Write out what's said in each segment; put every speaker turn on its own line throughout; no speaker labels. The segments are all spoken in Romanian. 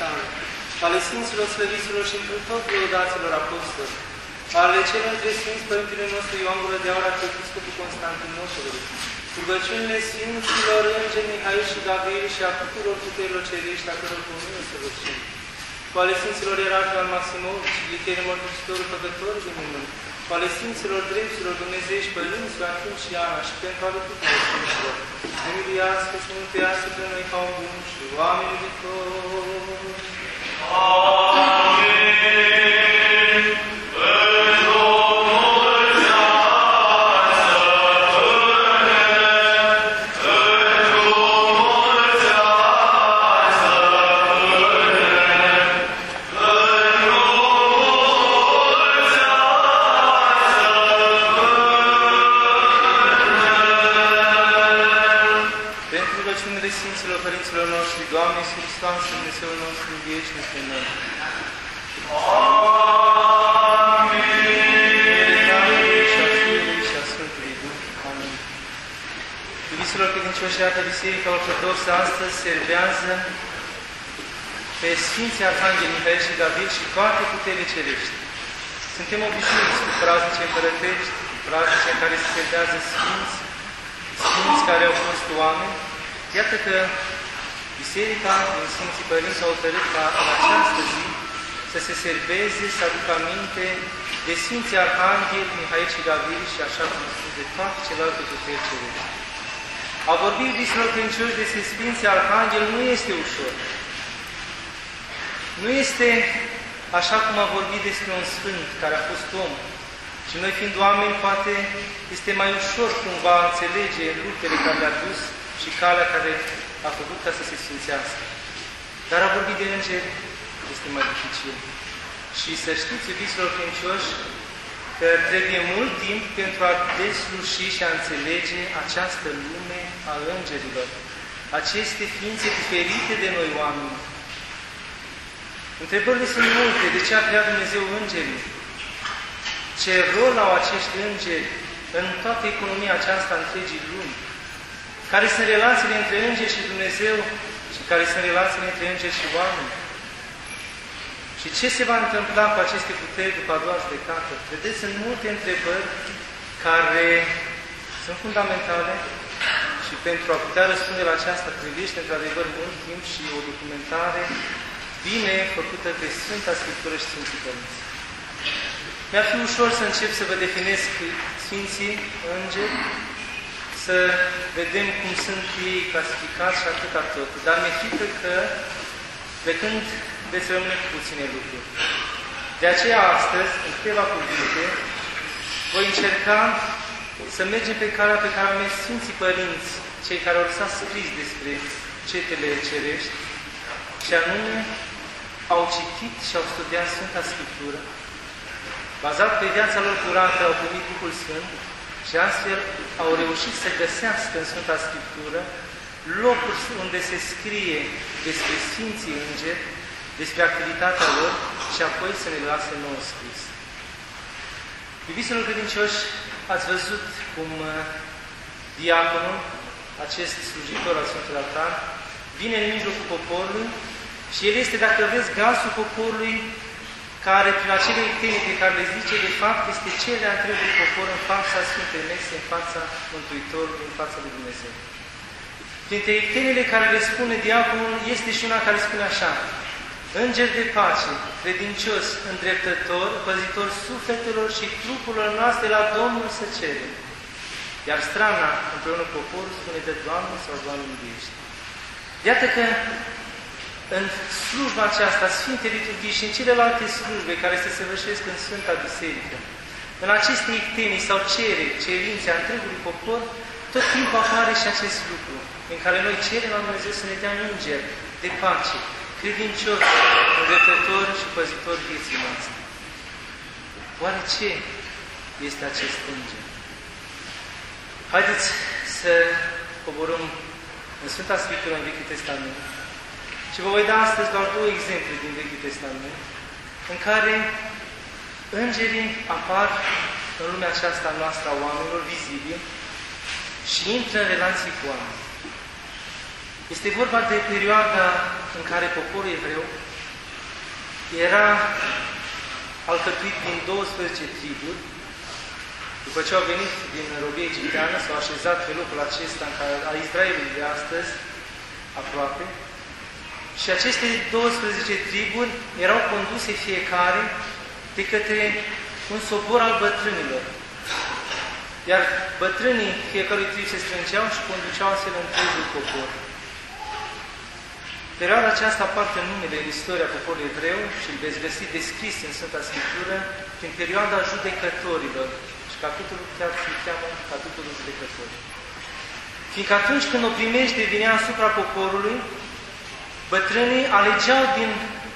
mari și sale, ale Sfinților Slăviților și într tot lăudaților apostoli, ale celor între Sfinți Părintele nostru Ioan Gură de Aur, Arhiepiscopul Constantinopolului, rugăciunile Sfinților Îngeri Mihail și Gabriel și a tuturor puterilor cerești, a căror comună să rugăm. Cu ale Sfinților Ierarhii al Maximovici, Lichene Mărturisitorul Făcătorul de minuni, cu ale Sfinților Dreptilor Dumnezeiești Părinți, Joachim și Ana și pentru ale tuturor Sfinților, să ne iubiască, să ne mântuiască pe noi ca un bun și oameni iubitori.
Amin. Pentru
Iubiților credincioși, iată Biserica Ortodoxă astăzi servează pe Sfinții Arhanghel Mihail și Gabriel și toate puterile cerești. Suntem obișnuiți cu praznice împărătești, cu praznice în care se servează Sfinți, Sfinți care au fost oameni. Iată că Biserica din Sfinții Părinți a hotărât ca în această zi să se serveze, să aducă aminte de Sfinții Arhanghel, Mihail și Gabriel și așa cum spus de toate celelalte puteri cerești. A vorbi iubiților credincioși despre Sfinții Arhanghel nu este ușor. Nu este așa cum a vorbit despre un sfânt care a fost om. Și noi fiind oameni, poate este mai ușor cumva a înțelege luptele care le-a dus și calea care a făcut ca să se sfințească. Dar a vorbit de îngeri este mai dificil. Și să știți, iubiților credincioși, că trebuie mult timp pentru a desluși și a înțelege această lume a îngerilor, aceste ființe diferite de noi oameni. Întrebările sunt multe. De ce a creat Dumnezeu îngerii? Ce rol au acești îngeri în toată economia aceasta a întregii lumi? Care sunt relațiile între îngeri și Dumnezeu și care sunt relațiile între îngeri și oameni? Și ce se va întâmpla cu aceste puteri după a doua judecată? Vedeți, sunt multe întrebări care sunt fundamentale și pentru a putea răspunde la aceasta privește într-adevăr mult timp și o documentare bine făcută de Sfânta Scriptură și Sfinții Părinți. Mi-ar fi ușor să încep să vă definesc Sfinții Îngeri, să vedem cum sunt ei clasificați și atâta tot. Dar mi-e frică că, plecând, veți rămâne cu puține lucruri. De aceea, astăzi, în câteva cuvinte, voi încerca să mergem pe calea pe care au mers Sfinții Părinți, cei care au lăsat scris despre cetele cerești, și anume au citit și au studiat Sfânta Scriptură, bazat pe viața lor curată, au primit Duhul Sfânt și astfel au reușit să găsească în Sfânta Scriptură locuri unde se scrie despre Sfinții Îngeri, despre activitatea lor și apoi să ne lase nouă scris. Iubiților credincioși, ați văzut cum uh, diaconul, acest slujitor al Sfântului Altar, vine în mijlocul poporului și el este, dacă vreți, glasul poporului care, prin acele ictene pe care le zice, de fapt, este cel de întregul popor în fața Sfântei Mese, în fața Mântuitorului, în fața lui Dumnezeu. Printre ictenele care le spune diaconul, este și una care spune așa, Înger de pace, credincios, îndreptător, păzitor sufletelor și trupurilor noastre la Domnul să cere. Iar strana, împreună cu poporul, spune de Doamne sau Doamne mântuiește. Iată că în slujba aceasta, Sfinte Liturghii și în celelalte slujbe care se săvârșesc în Sfânta Biserică, în aceste ictenii sau cere, cerințe a întregului popor, tot timpul apare și acest lucru, în care noi cerem la Dumnezeu să ne dea înger de pace, credincios, îndreptător și păzitor vieții noastre. Oare ce este acest înger? Haideți să coborâm în Sfânta Scriptură în Vechiul Testament și vă voi da astăzi doar două exemple din Vechiul Testament în care îngerii apar în lumea aceasta noastră a oamenilor vizibili și intră în relații cu oameni. Este vorba de perioada în care poporul evreu era alcătuit din 12 triburi, după ce au venit din robie egipteană, s-au așezat pe locul acesta în care, a Israelului de astăzi, aproape, și aceste 12 triburi erau conduse fiecare de către un sobor al bătrânilor. Iar bătrânii fiecărui trib se strângeau și conduceau astfel întregul popor. Perioada aceasta aparte numele în istoria poporului evreu și îl veți găsi descris în Sfânta Scriptură prin perioada judecătorilor. Și capitolul chiar se cheamă capitolul judecătorilor. Fiindcă atunci când o primește vinea asupra poporului, bătrânii alegeau din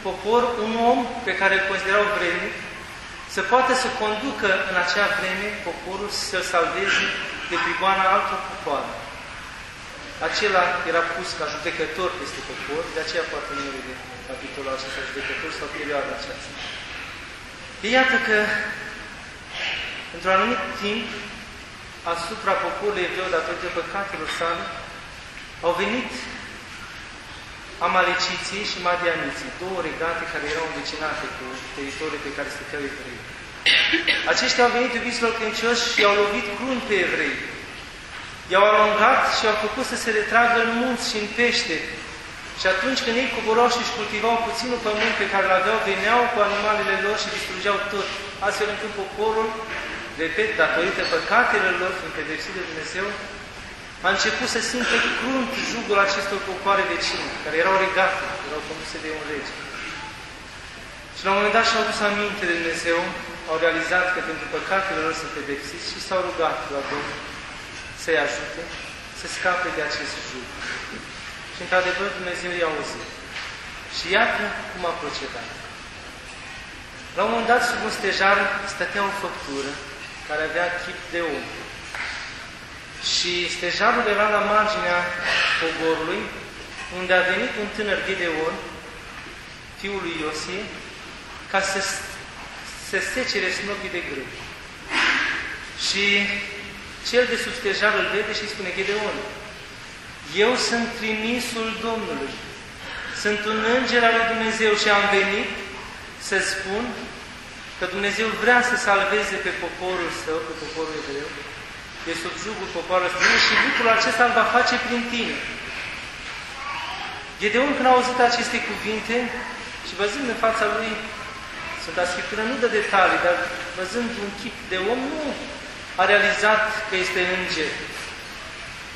popor un om pe care îl considerau vrednic, să poată să conducă în acea vreme poporul să-l salveze de prigoana altor popoare. Acela era pus ca judecător peste popor, de aceea poate numele de capitolul acesta, judecător sau perioada aceasta. E iată că, într-un anumit timp, asupra poporului evreu, datorită păcatelor sale, au venit amaleciții și madianiții, două regate care erau învecinate cu teritoriul pe care stăteau evrei. Aceștia au venit iubiților credincioși și au lovit crunt pe evrei. I-au alungat și au făcut să se retragă în munți și în pește. Și atunci când ei coborau și își cultivau puținul pământ pe care îl aveau, veneau cu animalele lor și distrugeau tot, astfel încât poporul, repet, datorită păcatelor lor, fiind pedepsit de Dumnezeu, a început să simtă crunt jugul acestor popoare vecine, care erau regate, erau conduse de un rege. Și la un moment dat și-au dus aminte de Dumnezeu, au realizat că pentru păcatele lor sunt pedepsiți și s-au rugat la Domnul să-i ajute să scape de acest jug. Și într-adevăr Dumnezeu i-a auzit. Și iată cum a procedat. La un moment dat, sub un stejar, stătea o făptură care avea chip de om. Și stejarul era la marginea pogorului, unde a venit un tânăr Gedeon, fiul lui Iosie, ca să se secere snopii de grâu. Și cel de sub stejar îl vede și spune, Gedeon, eu sunt trimisul Domnului, sunt un înger al lui Dumnezeu și am venit să spun că Dumnezeu vrea să salveze pe poporul său, pe poporul evreu, de sub jugul poporului străin și lucrul acesta îl va face prin tine. Gedeon, când a auzit aceste cuvinte și văzând în fața lui Sfânta Scriptură, nu dă detalii, dar văzând un chip de om, nu a realizat că este înger.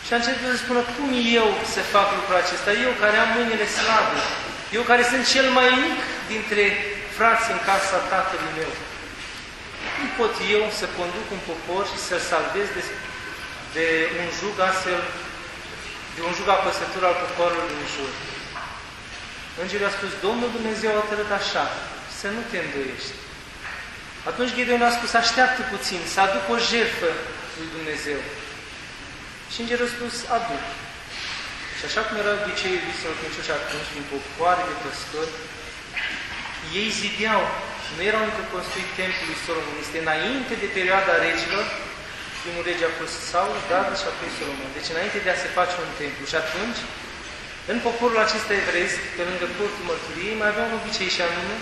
Și a început să spună, cum eu să fac lucrul acesta? Eu care am mâinile slabe, eu care sunt cel mai mic dintre frații în casa tatălui meu. Cum pot eu să conduc un popor și să-l salvez de, de un jug astfel, de un jug apăsător al poporului din jur? Îngerul a spus, Domnul Dumnezeu a hotărât așa, să nu te îndoiești. Atunci Gideon a spus, așteaptă puțin, să aduc o jertfă lui Dumnezeu. Și îngerul a spus, aduc. Și așa cum era obiceiul viselor credincioși atunci, din popoare de păstori, ei zideau, nu erau încă construit templul lui Solomon, este înainte de perioada regilor, primul rege a fost Saul, David și apoi Solomon. Deci înainte de a se face un templu. Și atunci, în poporul acesta evresc, pe lângă portul mărturiei, mai avea un obicei și anume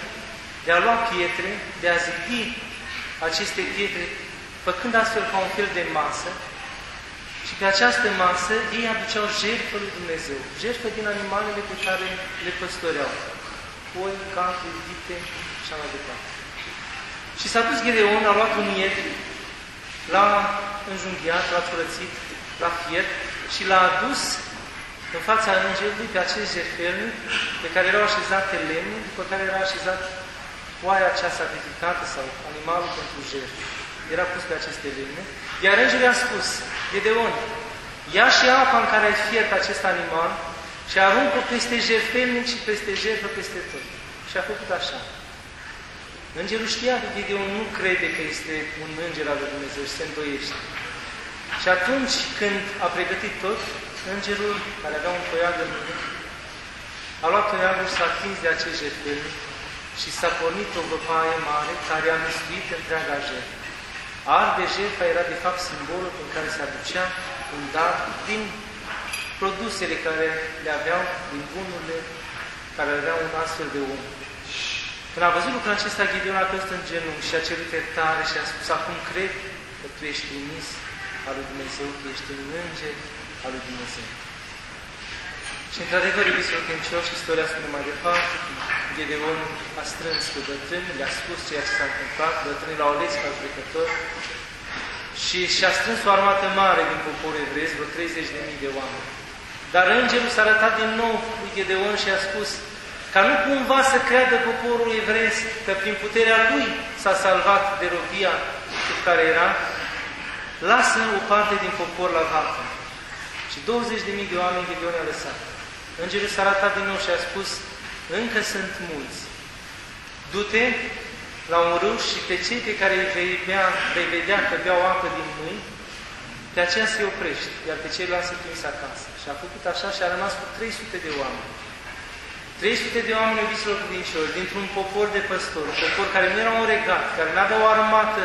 de a lua pietre, de a zidi aceste pietre, făcând astfel ca un fel de masă, și pe această masă ei aduceau jertfă lui Dumnezeu, jertfă din animalele pe care le păstoreau, oi, capuri, vite și așa mai departe. Și s-a dus Ghedeon, a luat un ied, l-a înjunghiat, l-a curățit, l-a fiert și l-a adus în fața îngerului pe acest jertfelnic pe care erau așezate lemne, după care era așezat oaia cea sacrificată sau animalul pentru jertfă. era pus pe aceste lemne, iar îngerul i-a spus, Gedeon, ia și apa în care ai fiert acest animal și aruncă peste jertfelnic și peste jertfă peste tot. Și a făcut așa. Îngerul știa că Gideon nu crede că este un înger al lui Dumnezeu și se îndoiește. Și atunci când a pregătit tot, îngerul care avea un toiag în mână, a luat toiagul și s-a atins de acest jertfelnic și s-a pornit o văpaie mare care a mistuit întreaga jertfă. Ar de jertfa era de fapt simbolul în care se aducea un dar din produsele care le aveau, din bunurile care aveau un astfel de om. Când a văzut lucrul acesta, Gideon a căzut în genunchi și a cerut iertare și a spus, acum cred că tu ești trimis al lui Dumnezeu, că ești un înger al lui Dumnezeu. Și într-adevăr, iubiților credincioși, istoria spune mai departe, Gedeon a strâns pe bătrâni, le-a spus ceea ce s-a întâmplat, bătrânii l-au ales ca judecător și și-a strâns o armată mare din poporul evresc, vreo 30.000 de oameni. Dar îngerul s-a arătat din nou lui Gedeon și a spus, ca nu cumva să creadă poporul evresc că prin puterea lui s-a salvat de robia cu care era, lasă o parte din popor la vată. Și 20.000 de oameni Gedeon a lăsat. Îngerul s-a arătat din nou și a spus, încă sunt mulți. Du-te la un râu și pe cei pe care îi vei, bea, vei vedea că beau apă din mâini, pe aceea să-i oprești, iar pe ceilalți să trimis acasă. Și a făcut așa și a rămas cu 300 de oameni. 300 de oameni iubiților credincioși, dintr-un popor de păstori, un popor care nu era un regat, care nu avea o armată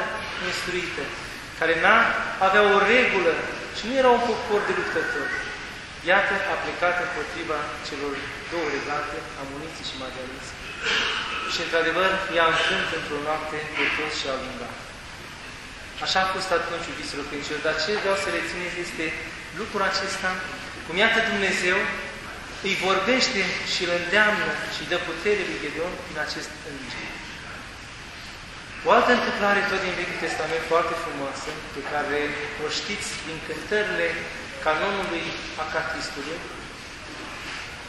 instruită, care nu avea o regulă și nu era un popor de luptători. Iată, a plecat împotriva celor două regate, amuniții și magianiți. Și, într-adevăr, i-a înfrânt într-o noapte de toți și a alungat. Așa a fost atunci, iubiților credincioși, dar ce vreau să rețineți este lucrul acesta, cum iată Dumnezeu îi vorbește și îl îndeamnă și dă putere lui Gedeon prin acest înger. O altă întâmplare tot din Vechiul Testament foarte frumoasă, pe care o știți din cântările canonului Acatistului,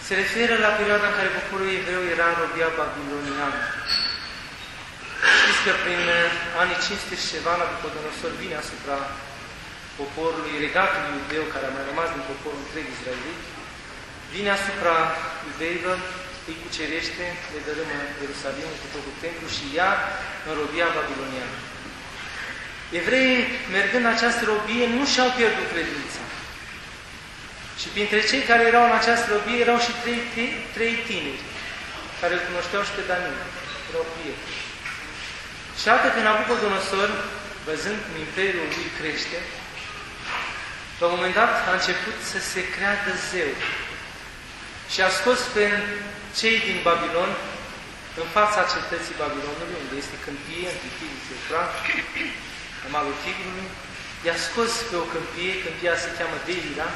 se referă la perioada în care poporul evreu era în robia babiloniană. Știți că prin anii 500 și ceva, Nabucodonosor vine asupra poporului, regatului iudeu, care a mai rămas din poporul întreg israelit, vine asupra iudeilor, îi cucerește, le dărâmă Ierusalimul cu tot templu și ia în robia babiloniană. Evreii, mergând în această robie, nu și-au pierdut credința. Și printre cei care erau în această robie erau și trei, trei tineri, care îl cunoșteau și pe Daniel. Erau prieteni. Și atât când Nabucodonosor, văzând cum imperiul lui crește, la un moment dat a început să se creadă zeu. Și a scos pe cei din Babilon în fața cetății Babilonului, unde este câmpie, între Tigru și Efrat, în malul Tigrului, i-a scos pe o câmpie, câmpia se cheamă Delira,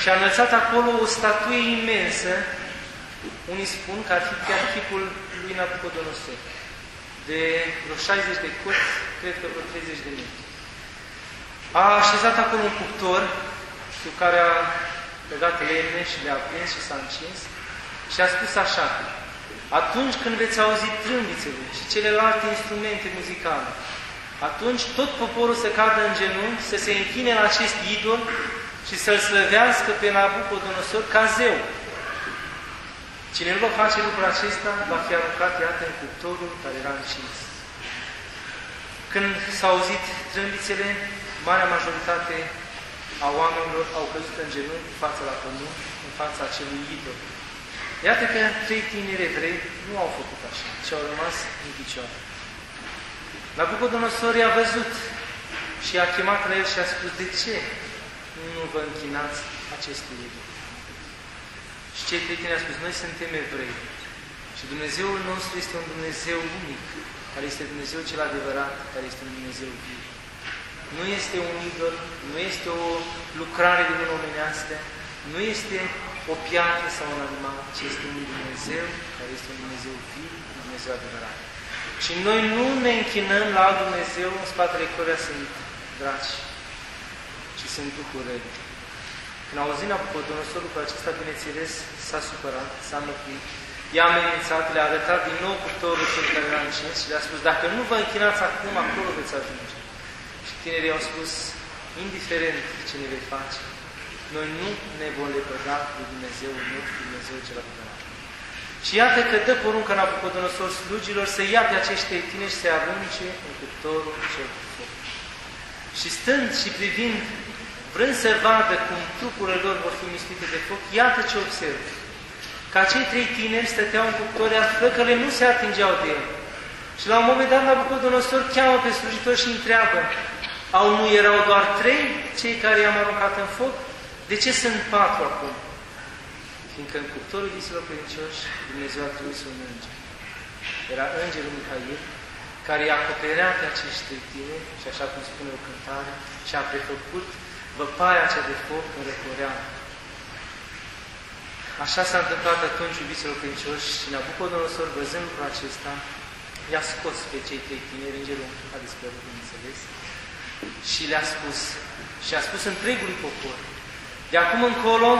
și a înălțat acolo o statuie imensă, unii spun că ar fi chiar chipul lui Nabucodonosor, de vreo 60 de coți, cred că vreo 30 de metri. A așezat acolo un cuptor cu care a legat lemne și le-a prins și s-a încins și a spus așa, atunci când veți auzi trâmbițele și celelalte instrumente muzicale, atunci tot poporul să cadă în genunchi, să se închine la acest idol și să-l slăvească pe Nabucodonosor ca zeu. Cine nu va face lucrul acesta, va fi aruncat, iată, în cuptorul care era încins. Când s-au auzit trâmbițele, marea majoritate a oamenilor au căzut în genunchi, fața la pământ, în fața acelui idol. Iată că trei tineri evrei nu au făcut așa, ci au rămas în picioare. Nabucodonosor i-a văzut și a chemat la el și a spus, de ce nu vă închinați acestui idol? Și cei trei tineri au spus, noi suntem evrei și Dumnezeul nostru este un Dumnezeu unic, care este Dumnezeu cel adevărat, care este un Dumnezeu viu. Nu este un idol, nu este o lucrare de mână omenească, nu este o piatră sau un animal, ci este un Dumnezeu care este un Dumnezeu viu, un Dumnezeu adevărat. Și noi nu ne închinăm la alt Dumnezeu în spatele căruia sunt draci, ci sunt Duhul Rău. Când auzit Nabucodonosor lucrul acesta, bineînțeles, s-a supărat, s-a măprit, i-a amenințat, le-a arătat din nou cuptorul cel care l-a încins și le-a spus, dacă nu vă închinați acum, acolo veți ajunge. Tinerii au spus, indiferent de ce ne vei face, noi nu ne vom lepăda de Dumnezeu nostru, Dumnezeu cel adevărat. Și iată că dă poruncă Nabucodonosor slugilor să ia pe acești tineri și să arunce în cuptorul cel cu foc. Și stând și privind, vrând să vadă cum trupurile lor vor fi mistuite de foc, iată ce observă. Că acei trei tineri stăteau în cuptor, iar flăcările nu se atingeau de el. Și la un moment dat Nabucodonosor cheamă pe slujitor și întreabă, au nu erau doar trei cei care i-am aruncat în foc? De ce sunt patru acum? Fiindcă în cuptorul viselor credincioși Dumnezeu a trimis un înger. Era îngerul Mihail, care i-a acoperea pe acești trei tineri și așa cum spune o cântare, și a prefăcut văpaia cea de foc în răcoreană. Așa s-a întâmplat atunci, iubiților credincioși, și Nabucodonosor, văzând lucrul acesta, i-a scos pe cei trei tineri, îngerul a dispărut, bineînțeles, și le-a spus, și a spus întregului popor, de acum încolo,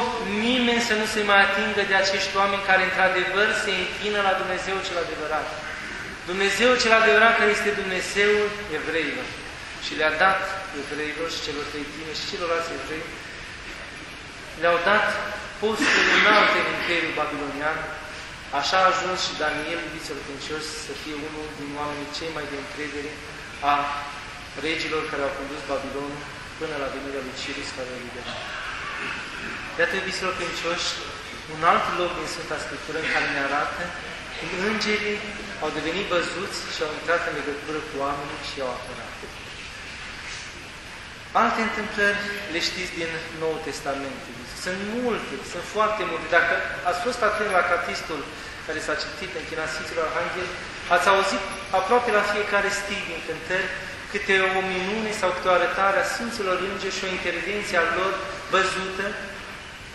nimeni să nu se mai atingă de acești oameni care într-adevăr se închină la Dumnezeu cel adevărat. Dumnezeu cel adevărat care este Dumnezeul evreilor. Și le-a dat evreilor și celor trei tine și celorlalți evrei, le-au dat postul înalte în Imperiul Babilonian, așa a ajuns și Daniel, iubiților credincios, să fie unul din oamenii cei mai de încredere a regilor care au condus Babilonul până la venirea lui Cirus care a liberat. Iată, iubiților credincioși, un alt loc din Sfânta Scriptură în care ne arată cum îngerii au devenit văzuți și au intrat în legătură cu oamenii și i-au apărat. Alte întâmplări le știți din Noul Testament. Sunt multe, sunt foarte multe. Dacă ați fost atent la catistul care s-a citit în China Sfinților Arhanghel, ați auzit aproape la fiecare stil din cântări câte o minune sau câte o arătare a Sfinților Îngeri și o intervenție a lor văzută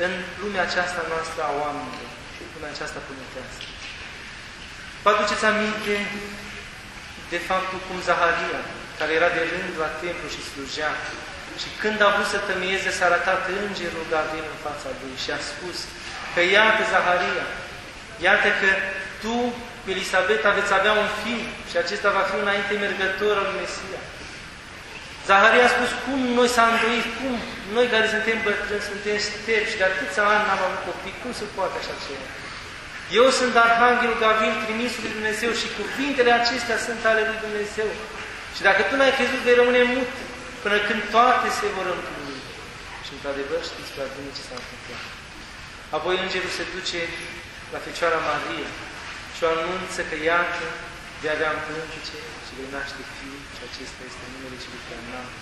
în lumea aceasta noastră a oamenilor, lumea aceasta pământească. Vă aduceți aminte de faptul cum Zaharia, care era de rând la templu și slujea, și când a vrut să tămieze, s-a arătat îngerul Gabriel în fața lui și a spus că iată Zaharia, iată că tu, Elisabeta, veți avea un fiu și acesta va fi înainte mergător al lui Mesia. Zaharia a spus, cum noi s-a îndoit, cum noi care suntem bătrâni, suntem sterbi și de atâția ani n-am avut copii, cum se poate așa ceva? Eu sunt Arhanghelul Gavril, trimisul lui Dumnezeu și cuvintele acestea sunt ale lui Dumnezeu. Și dacă tu n-ai crezut, vei rămâne mut până când toate se vor împlini. Și într-adevăr știți prea bine ce s-a întâmplat. Apoi îngerul se duce la Fecioara Maria și o anunță că iată de avea în plântece și vei naște fiul și acesta este numele celui prea înalt.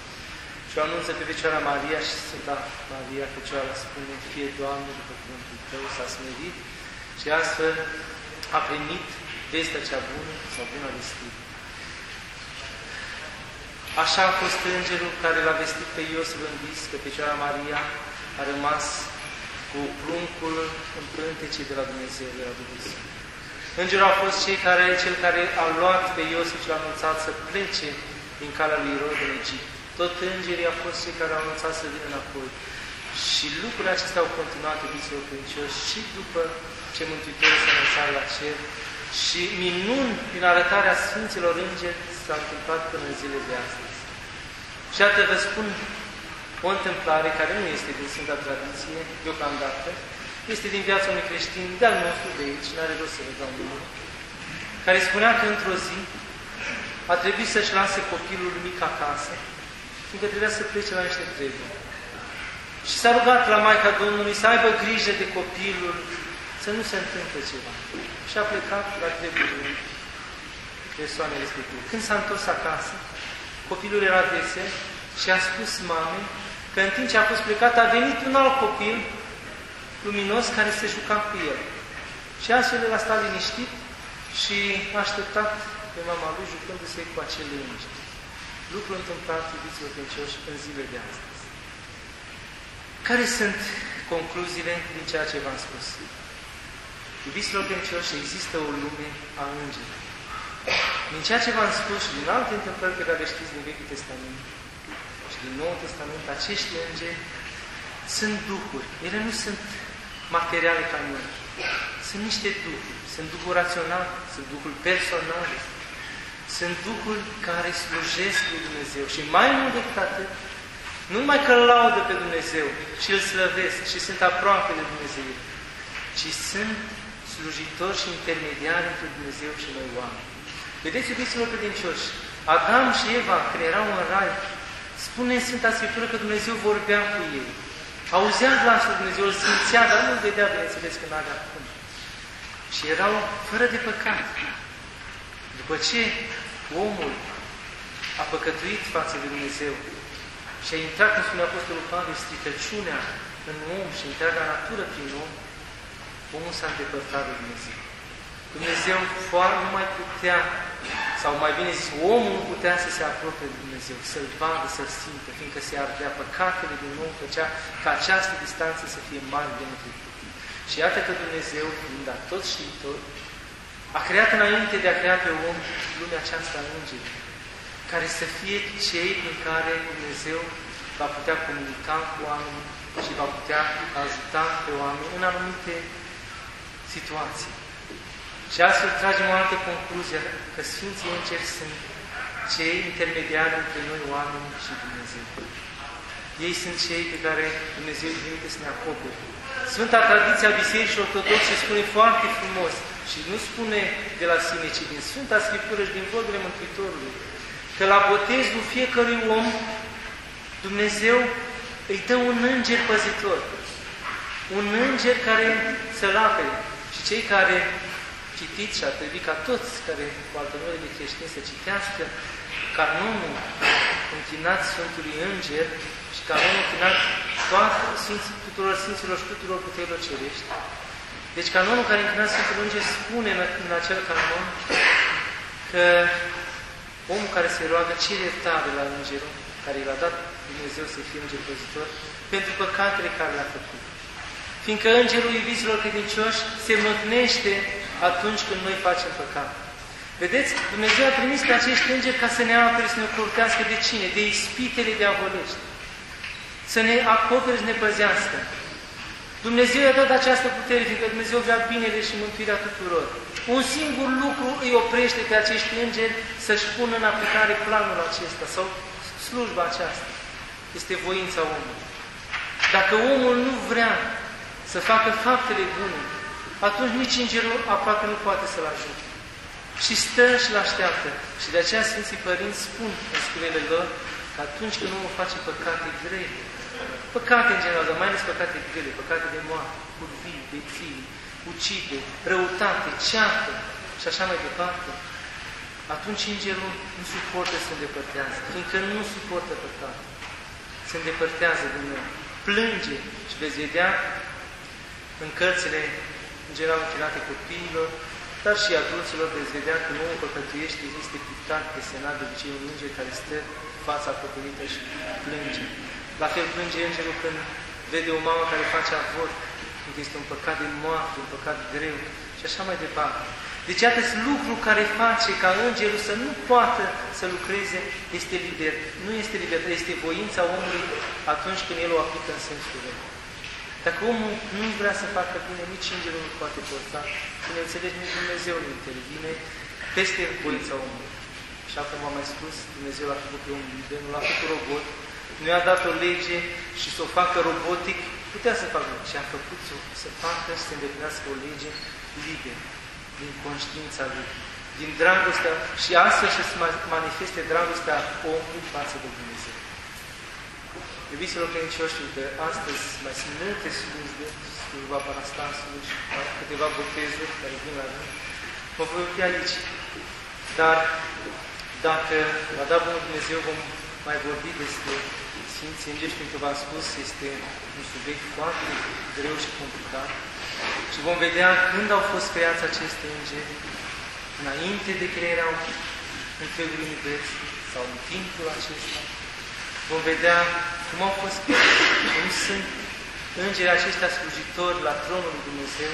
Și o anunță pe Fecioara Maria și Sfânta Maria, Fecioara spune, fie Doamne, după cuvântul Tău, s-a smerit și astfel a primit vestea cea bună sau bună vestire. Așa a fost îngerul care l-a vestit pe Iosif în vis, că Fecioara Maria a rămas cu pruncul în prântece de la Dumnezeu, de la Dumnezeu. Îngerul a fost cei care, cel care a luat pe Iosif și l-a anunțat să plece din calea lui Irod în Egipt. Tot îngerii au fost cei care au anunțat să vină înapoi. Și lucrurile acestea au continuat, iubiților credincioși, și după ce Mântuitorul s-a înălțat la cer și minuni din arătarea Sfinților Îngeri s-a întâmplat până în zile de astăzi. Și atât vă spun o întâmplare care nu este din Sfânta Tradiție, deocamdată, este din viața unui creștin de-al nostru de aici, nu are rost să vă dau numele, care spunea că într-o zi a trebuit să-și lase copilul mic acasă, fiindcă trebuia să plece la niște treburi. Și s-a rugat la Maica Domnului să aibă grijă de copilul, să nu se întâmple ceva. Și a plecat la treburile persoanei respective. Când s-a întors acasă, copilul era vesel și a spus mamei că în timp ce a fost plecat a venit un alt copil luminos care se juca cu el. Și astfel el a stat liniștit și a așteptat pe mama lui jucându-se cu acele îngeri. Lucru întâmplat, iubiților credincioși, în zile de astăzi. Care sunt concluziile din ceea ce v-am spus? Iubiților credincioși, există o lume a îngerilor. Din ceea ce v-am spus și din alte întâmplări pe care le știți din Vechiul Testament și din Noul Testament, acești îngeri sunt duhuri. Ele nu sunt materiale ca noi. Sunt niște duhuri. Sunt duhuri raționale, sunt duhuri personale, sunt duhuri care slujesc lui Dumnezeu și mai mult decât atât, nu numai că îl laudă pe Dumnezeu și îl slăvesc și sunt aproape de Dumnezeu, ci sunt slujitori și intermediari între Dumnezeu și noi oameni. Vedeți, iubiților credincioși, Adam și Eva, când erau în rai, spune Sfânta Scriptură că Dumnezeu vorbea cu ei. Auzea glasul Dumnezeu, îl simțea, dar nu-l vedea, bineînțeles, că n-avea cum. Și erau fără de păcat. După ce omul a păcătuit față de Dumnezeu și a intrat, cum spune Apostolul Pavel, stricăciunea în om și întreaga natură prin om, omul s-a îndepărtat de Dumnezeu. Dumnezeu nu mai putea, sau mai bine zis, omul nu putea să se apropie de Dumnezeu, să-L vadă, să-L simtă, fiindcă se ardea păcatele din om, făcea ca această distanță să fie mare de netrecut. Și iată că Dumnezeu, fiind tot știitor, a creat înainte de a crea pe om lumea aceasta a îngerii, care să fie cei prin care Dumnezeu va putea comunica cu oamenii și va putea ajuta pe oameni în anumite situații. Și astfel tragem o altă concluzie, că Sfinții Îngeri sunt cei intermediari între noi oameni și Dumnezeu. Ei sunt cei pe care Dumnezeu îi trimite să ne acopere. Sfânta tradiție a Bisericii Ortodoxe spune foarte frumos și nu spune de la sine, ci din Sfânta Scriptură și din vorbele Mântuitorului, că la botezul fiecărui om Dumnezeu îi dă un înger păzitor, un înger care să-l apere. Și cei care citiți și ar trebui ca toți care cu alte numele de creștini să citească canonul închinat Sfântului Înger și canonul închinat toate Sfinții, tuturor Sfinților și tuturor puterilor cerești. Deci canonul care închinat Sfântul Înger spune în, în acel canon că omul care se roagă cere iertare la Îngerul, care i-a dat Dumnezeu să fie Înger păzitor, pentru păcatele care le-a făcut. Fiindcă Îngerul iubiților credincioși se măgnește atunci când noi facem păcat. Vedeți, Dumnezeu a trimis pe acești îngeri ca să ne apere, să ne curtească de cine? De ispitele diavolești. Să ne acopere, să ne păzească. Dumnezeu i-a dat această putere, fiindcă Dumnezeu vrea binele și mântuirea tuturor. Un singur lucru îi oprește pe acești îngeri să-și pună în aplicare planul acesta sau slujba aceasta. Este voința omului. Dacă omul nu vrea să facă faptele bune, atunci nici îngerul aproape nu poate să-l ajute. Și stă și l așteaptă. Și de aceea Sfinții Părinți spun în scrierile lor că atunci când omul face păcate grele, păcate în general, dar mai ales păcate grele, păcate de moarte, curvii, fii, ucide, răutate, ceartă și așa mai departe, atunci îngerul nu suportă să se îndepărtează, fiindcă nu suportă păcat. Se îndepărtează de noi, plânge și veți vedea în cărțile în general închinate copiilor, dar și adulților, veți vedea că nu păcătuiește, este pictat, desenat de obicei un înger care stă fața acoperită și plânge. La fel plânge îngerul când vede o mamă care face avort, când este un păcat de moarte, un păcat greu și așa mai departe. Deci, iată, lucru care face ca îngerul să nu poată să lucreze, este liber. Nu este liber, este voința omului atunci când el o aplică în sensul rău. Dacă omul nu vrea să facă bine, nici îngerul nu poate porta. Bineînțeles, nici Dumnezeu nu intervine peste voința omului. Și acum am mai spus, Dumnezeu l-a făcut pe omul liber, nu l-a făcut robot, nu i-a dat o lege și să o facă robotic, putea să facă și a făcut să, să facă, să se îndeplinească o lege liber, din conștiința lui, din dragostea și astfel să manifeste dragostea omului față de Dumnezeu. Iubiților credincioși, că astăzi mai sunt multe slujbe, slujba Parastasului și câteva botezuri care vin la rând. Mă voi opri aici. Dar dacă va da Bunul Dumnezeu, vom mai vorbi despre Sfinții Îngeri, pentru că v-am spus, este un subiect foarte greu și complicat. Și vom vedea când au fost creați aceste îngeri, înainte de crearea întregului univers sau în timpul acesta. Vom vedea cum au fost cum sunt îngerii aceștia slujitori la tronul lui Dumnezeu,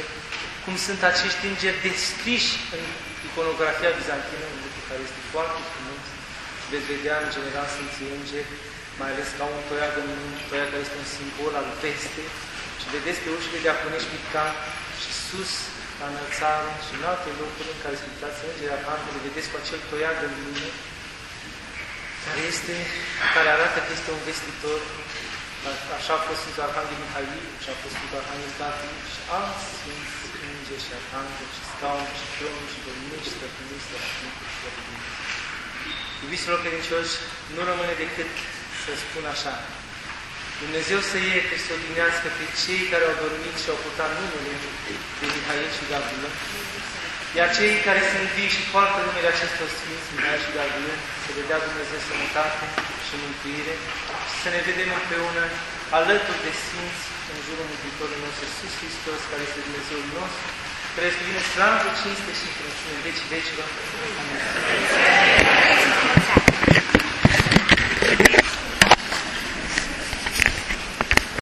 cum sunt acești îngeri descriși în iconografia bizantină, un lucru care este foarte frumos. Veți vedea, în general, Sfinții Îngeri, mai ales ca un toiag în mâini, toiag care este un simbol al veste, și vedeți pe ușile de acunești picat și sus la înălțare și în alte locuri în care Sfântați Îngerii Arhanghelului, vedeți cu acel toiag în lume, care, este, care arată că este un vestitor, așa a fost Sfântul Arhanghel Mihail, și a fost Sfântul Arhanghel Gabriel și alți Sfinți Îngeri și Arhanghel și scauni și tronuri și domnii și stăpânii, stăpânii și stăpânii. Iubiților credincioși, nu rămâne decât să spun așa, Dumnezeu să ierte și să odinească pe cei care au dormit și au purtat numele de Mihail și Gabriel, iar cei care sunt vii și poartă numele acestor Sfinți, Mihail și Gabriel, să le dea Dumnezeu sănătate și mântuire și să ne vedem împreună alături de Sfinți în jurul Mântuitorului nostru Iisus Hristos, care este Dumnezeul nostru, care este bine slavă, cinste și încrăciune, veci vecilor. Amin.